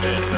Christian.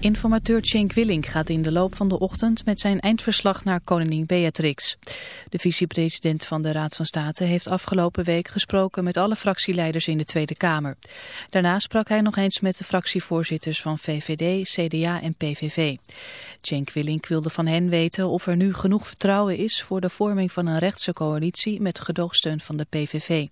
Informateur Cenk Willink gaat in de loop van de ochtend met zijn eindverslag naar koningin Beatrix. De vicepresident van de Raad van State heeft afgelopen week gesproken met alle fractieleiders in de Tweede Kamer. Daarna sprak hij nog eens met de fractievoorzitters van VVD, CDA en PVV. Cenk Willink wilde van hen weten of er nu genoeg vertrouwen is voor de vorming van een rechtse coalitie met gedoogsteun van de PVV.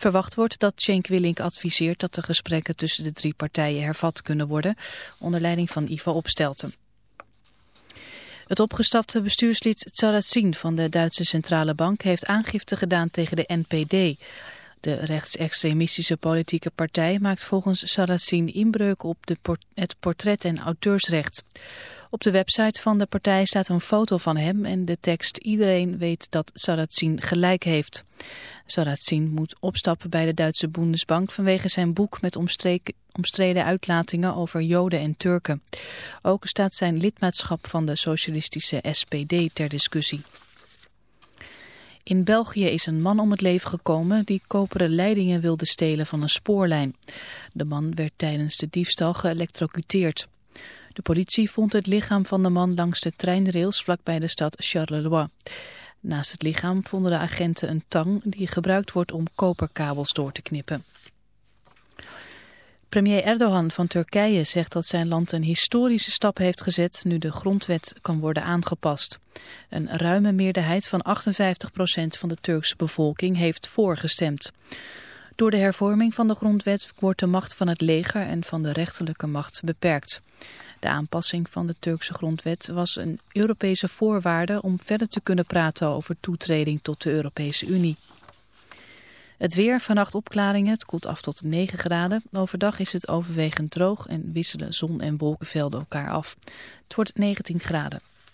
Verwacht wordt dat Cenk Willink adviseert dat de gesprekken tussen de drie partijen hervat kunnen worden, onder leiding van Ivo Opstelten. Het opgestapte bestuurslid Tsaratzin van de Duitse Centrale Bank heeft aangifte gedaan tegen de NPD. De rechtsextremistische politieke partij maakt volgens Sarrazin inbreuk op het portret- en auteursrecht. Op de website van de partij staat een foto van hem en de tekst Iedereen weet dat Sarrazin gelijk heeft. Sarrazin moet opstappen bij de Duitse Bundesbank vanwege zijn boek met omstreden uitlatingen over Joden en Turken. Ook staat zijn lidmaatschap van de socialistische SPD ter discussie. In België is een man om het leven gekomen die koperen leidingen wilde stelen van een spoorlijn. De man werd tijdens de diefstal geëlectrocuteerd. De politie vond het lichaam van de man langs de treinrails vlakbij de stad Charleroi. Naast het lichaam vonden de agenten een tang die gebruikt wordt om koperkabels door te knippen. Premier Erdogan van Turkije zegt dat zijn land een historische stap heeft gezet nu de grondwet kan worden aangepast. Een ruime meerderheid van 58% van de Turkse bevolking heeft voorgestemd. Door de hervorming van de grondwet wordt de macht van het leger en van de rechterlijke macht beperkt. De aanpassing van de Turkse grondwet was een Europese voorwaarde om verder te kunnen praten over toetreding tot de Europese Unie. Het weer, vannacht opklaringen, het koelt af tot 9 graden. Overdag is het overwegend droog en wisselen zon- en wolkenvelden elkaar af. Het wordt 19 graden.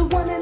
ZFM.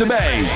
Erbij.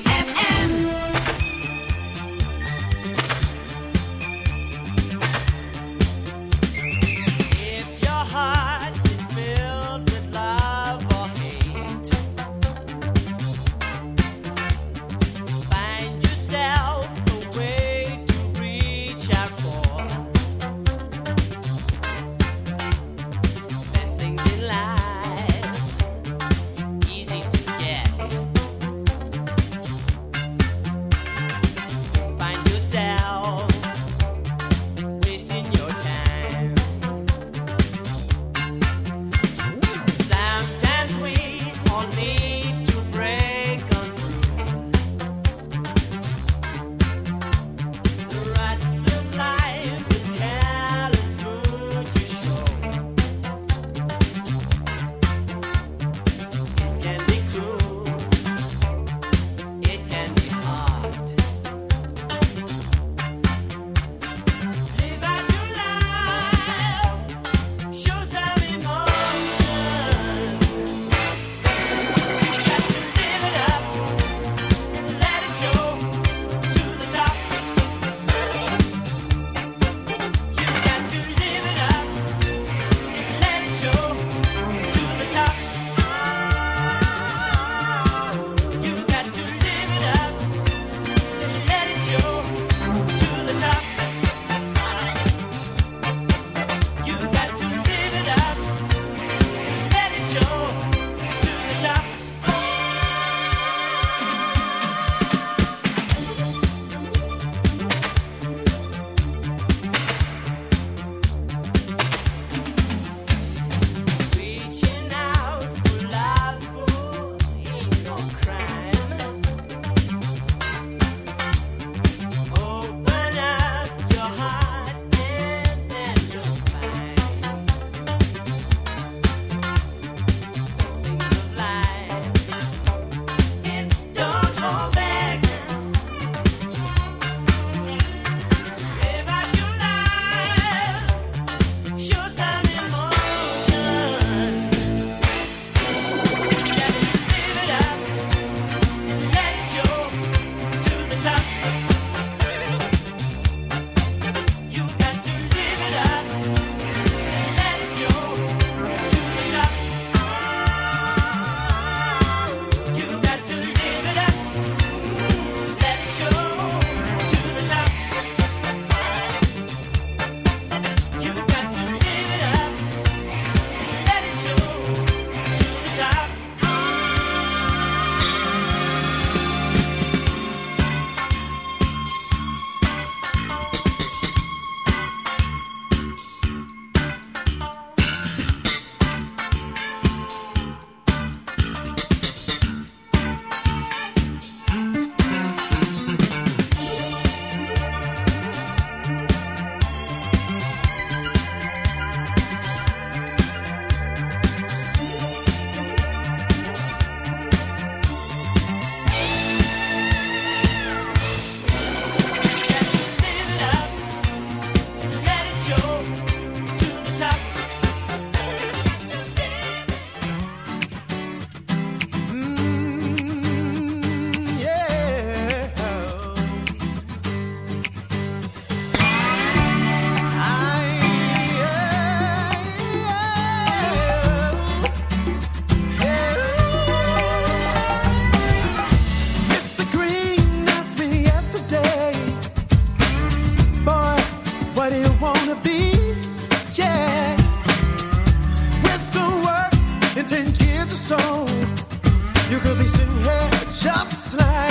just like.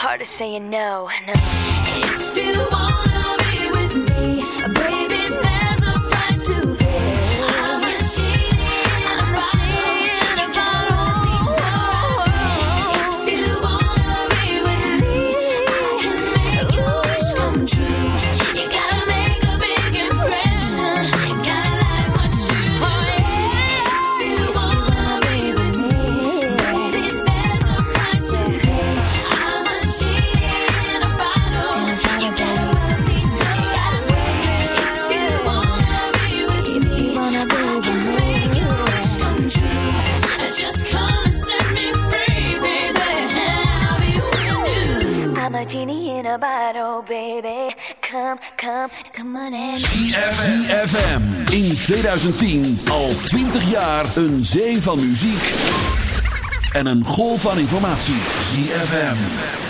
hard to say no, no. baby, come, come, come on in. ZFM in 2010 al 20 jaar een zee van muziek en een golf van informatie. ZFM.